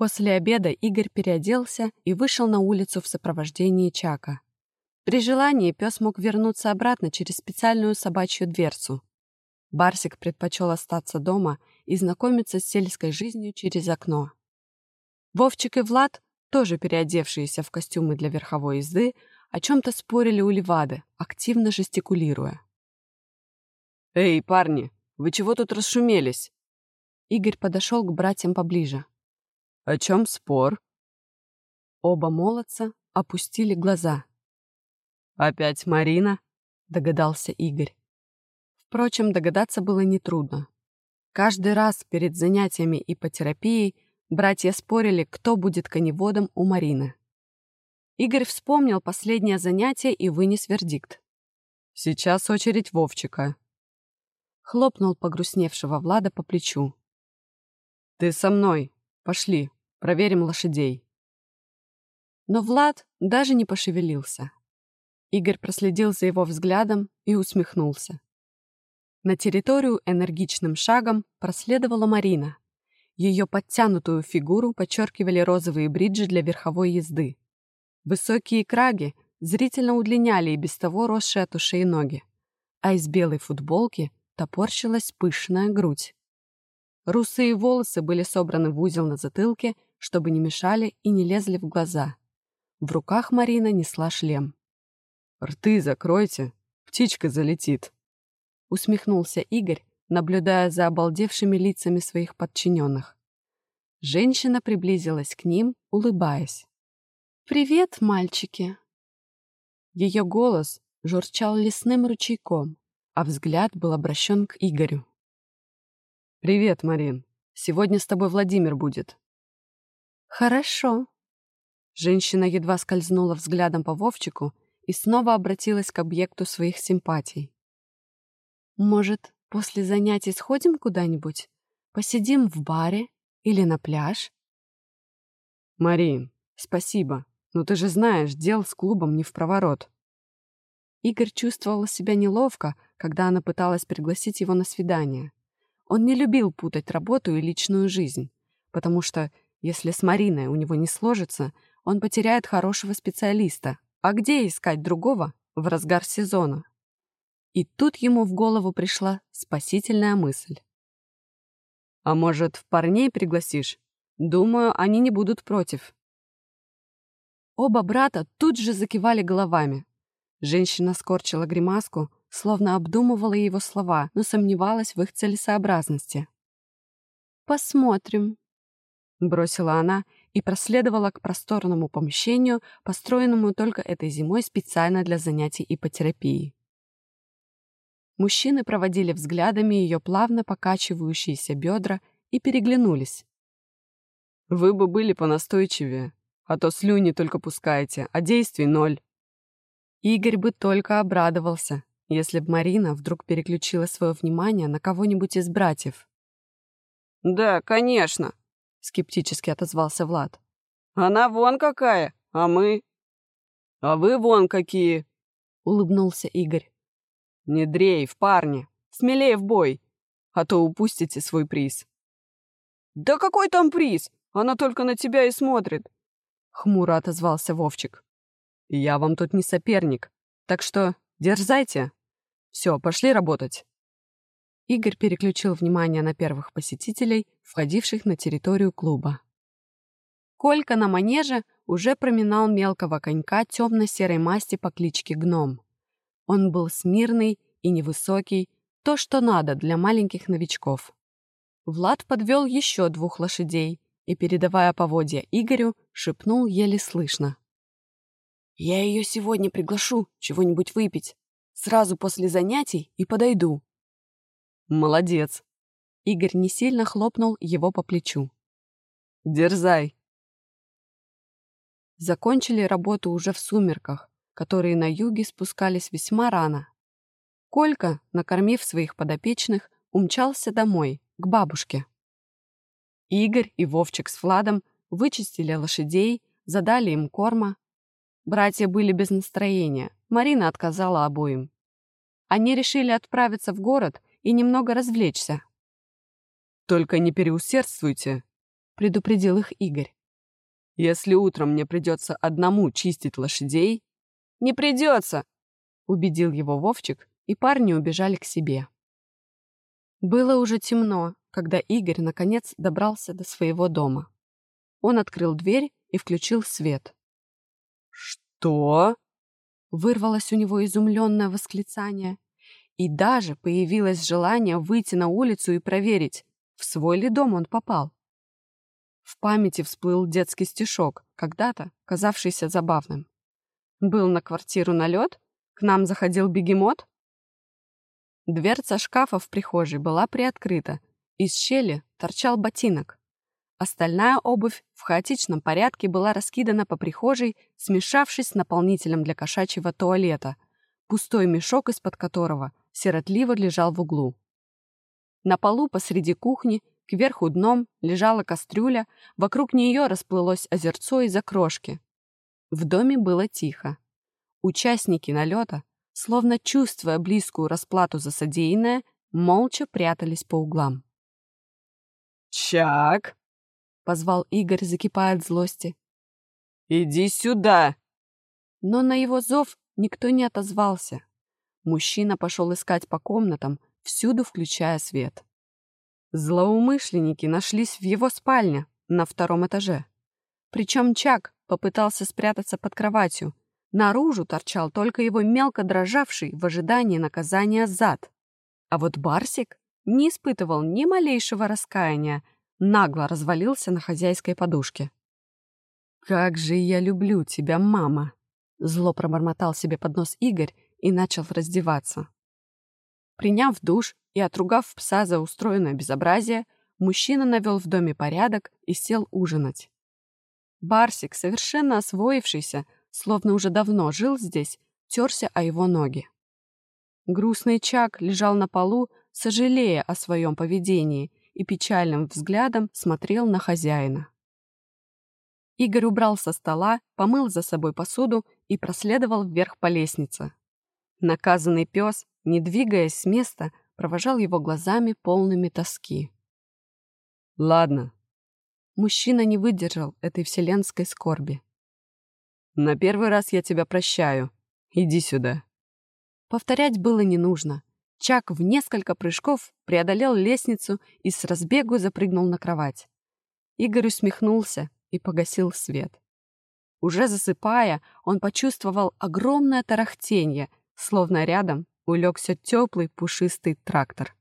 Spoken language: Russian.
После обеда Игорь переоделся и вышел на улицу в сопровождении Чака. При желании пес мог вернуться обратно через специальную собачью дверцу. Барсик предпочел остаться дома и знакомиться с сельской жизнью через окно. Вовчик и Влад, тоже переодевшиеся в костюмы для верховой езды, о чем-то спорили у Левады, активно жестикулируя. «Эй, парни, вы чего тут расшумелись?» Игорь подошел к братьям поближе. «О чем спор?» Оба молодца опустили глаза. «Опять Марина?» — догадался Игорь. Впрочем, догадаться было нетрудно. Каждый раз перед занятиями ипотерапией братья спорили, кто будет коневодом у Марины. Игорь вспомнил последнее занятие и вынес вердикт. «Сейчас очередь Вовчика». Хлопнул погрустневшего Влада по плечу. «Ты со мной. Пошли, проверим лошадей». Но Влад даже не пошевелился. Игорь проследил за его взглядом и усмехнулся. На территорию энергичным шагом проследовала Марина. Ее подтянутую фигуру подчеркивали розовые бриджи для верховой езды. Высокие краги зрительно удлиняли и без того росшие от ушей ноги, а из белой футболки топорщилась пышная грудь. Русые волосы были собраны в узел на затылке, чтобы не мешали и не лезли в глаза. В руках Марина несла шлем. «Рты закройте, птичка залетит», — усмехнулся Игорь, наблюдая за обалдевшими лицами своих подчиненных. Женщина приблизилась к ним, улыбаясь. «Привет, мальчики!» Ее голос журчал лесным ручейком, а взгляд был обращен к Игорю. «Привет, Марин. Сегодня с тобой Владимир будет». «Хорошо». Женщина едва скользнула взглядом по Вовчику и снова обратилась к объекту своих симпатий. «Может, после занятий сходим куда-нибудь? Посидим в баре или на пляж?» «Марин, спасибо, но ты же знаешь, дел с клубом не в проворот». Игорь чувствовал себя неловко, когда она пыталась пригласить его на свидание. Он не любил путать работу и личную жизнь, потому что, если с Мариной у него не сложится, он потеряет хорошего специалиста, а где искать другого в разгар сезона? И тут ему в голову пришла спасительная мысль. «А может, в парней пригласишь? Думаю, они не будут против». Оба брата тут же закивали головами. Женщина скорчила гримаску, словно обдумывала его слова, но сомневалась в их целесообразности. «Посмотрим», — бросила она и проследовала к просторному помещению, построенному только этой зимой специально для занятий ипотерапии. Мужчины проводили взглядами ее плавно покачивающиеся бедра и переглянулись. «Вы бы были понастойчивее, а то слюни только пускаете, а действий ноль». Игорь бы только обрадовался, если бы Марина вдруг переключила свое внимание на кого-нибудь из братьев. «Да, конечно», — скептически отозвался Влад. «Она вон какая, а мы...» «А вы вон какие!» — улыбнулся Игорь. «Не дрейф, парни, смелее в бой, а то упустите свой приз». «Да какой там приз? Она только на тебя и смотрит!» — хмуро отозвался Вовчик. «Я вам тут не соперник, так что дерзайте. Все, пошли работать». Игорь переключил внимание на первых посетителей, входивших на территорию клуба. Колька на манеже уже проминал мелкого конька темно-серой масти по кличке Гном. Он был смирный и невысокий, то, что надо для маленьких новичков. Влад подвел еще двух лошадей и, передавая поводья Игорю, шепнул еле слышно. «Я ее сегодня приглашу чего-нибудь выпить. Сразу после занятий и подойду. «Молодец!» Игорь не сильно хлопнул его по плечу. «Дерзай!» Закончили работу уже в сумерках, которые на юге спускались весьма рано. Колька, накормив своих подопечных, умчался домой, к бабушке. Игорь и Вовчик с Владом вычистили лошадей, задали им корма. Братья были без настроения, Марина отказала обоим. Они решили отправиться в город и немного развлечься. «Только не переусердствуйте», — предупредил их Игорь. «Если утром мне придется одному чистить лошадей...» «Не придется!» — убедил его Вовчик, и парни убежали к себе. Было уже темно, когда Игорь наконец добрался до своего дома. Он открыл дверь и включил свет. «Что?» — вырвалось у него изумленное восклицание. И даже появилось желание выйти на улицу и проверить, в свой ли дом он попал. В памяти всплыл детский стишок, когда-то казавшийся забавным. «Был на квартиру налет? К нам заходил бегемот?» Дверца шкафа в прихожей была приоткрыта. Из щели торчал ботинок. Остальная обувь в хаотичном порядке была раскидана по прихожей, смешавшись с наполнителем для кошачьего туалета, пустой мешок из-под которого сиротливо лежал в углу. На полу посреди кухни, кверху дном, лежала кастрюля, вокруг нее расплылось озерцо из окрошки. В доме было тихо. Участники налета, словно чувствуя близкую расплату за содеянное, молча прятались по углам. «Чак!» — позвал Игорь, закипая от злости. «Иди сюда!» Но на его зов никто не отозвался. Мужчина пошел искать по комнатам, всюду включая свет. Злоумышленники нашлись в его спальне на втором этаже. Причем Чак попытался спрятаться под кроватью. Наружу торчал только его мелко дрожавший в ожидании наказания зад. А вот Барсик не испытывал ни малейшего раскаяния, нагло развалился на хозяйской подушке. «Как же я люблю тебя, мама!» Зло пробормотал себе под нос Игорь и начал раздеваться. Приняв душ и отругав пса за устроенное безобразие, мужчина навел в доме порядок и сел ужинать. Барсик, совершенно освоившийся, словно уже давно жил здесь, терся о его ноги. Грустный Чак лежал на полу, сожалея о своем поведении, и печальным взглядом смотрел на хозяина. Игорь убрал со стола, помыл за собой посуду и проследовал вверх по лестнице. Наказанный пес, не двигаясь с места, провожал его глазами полными тоски. «Ладно». Мужчина не выдержал этой вселенской скорби. «На первый раз я тебя прощаю. Иди сюда». Повторять было не нужно. Чак в несколько прыжков преодолел лестницу и с разбегу запрыгнул на кровать. Игорь усмехнулся и погасил свет. Уже засыпая, он почувствовал огромное тарахтенье, словно рядом улегся теплый пушистый трактор.